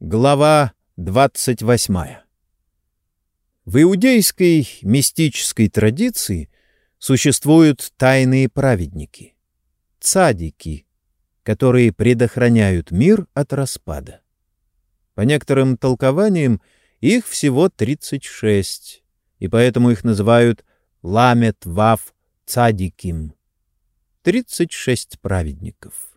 Глава 28. В иудейской мистической традиции существуют тайные праведники, цадики, которые предохраняют мир от распада. По некоторым толкованиям их всего 36, и поэтому их называют ламет вав цадиким — 36 праведников.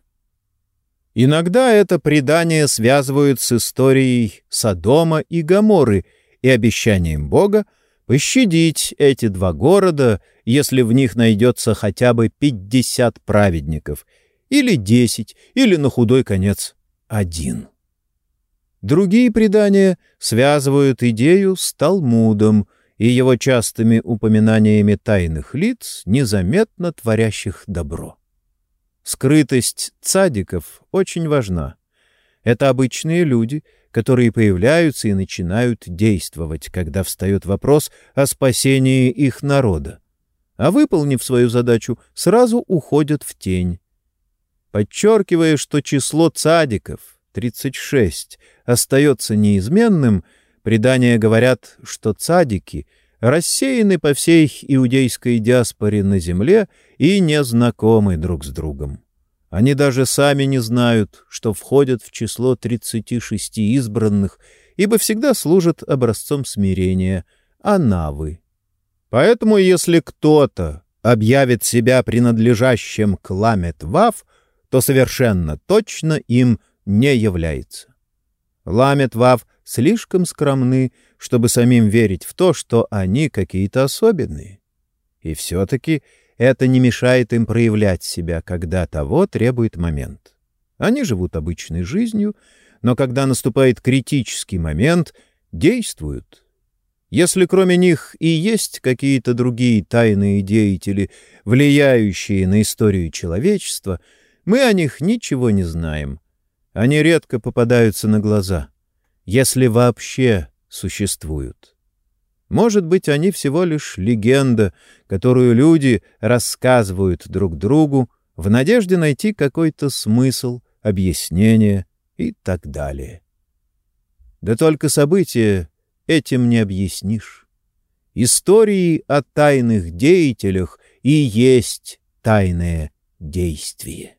Иногда это предание связывают с историей Содома и Гоморры и обещанием Бога пощадить эти два города, если в них найдется хотя бы 50 праведников, или 10, или на худой конец один. Другие предания связывают идею с Талмудом и его частыми упоминаниями тайных лиц, незаметно творящих добро. Скрытость цадиков очень важна. Это обычные люди, которые появляются и начинают действовать, когда встает вопрос о спасении их народа. А выполнив свою задачу, сразу уходят в тень. Подчеркивая, что число цадиков, 36, остается неизменным, предания говорят, что цадики — рассеяны по всей иудейской диаспоре на земле и не знакомы друг с другом. Они даже сами не знают, что входят в число 36 избранных, ибо всегда служат образцом смирения, а навы. Поэтому если кто-то объявит себя принадлежащим к ламет вав, то совершенно точно им не является. Ламет вав слишком скромны, чтобы самим верить в то, что они какие-то особенные. И все-таки это не мешает им проявлять себя, когда того требует момент. Они живут обычной жизнью, но когда наступает критический момент, действуют. Если кроме них и есть какие-то другие тайные деятели, влияющие на историю человечества, мы о них ничего не знаем. Они редко попадаются на глаза если вообще существуют. Может быть, они всего лишь легенда, которую люди рассказывают друг другу в надежде найти какой-то смысл, объяснение и так далее. Да только события этим не объяснишь. Истории о тайных деятелях и есть тайное действие.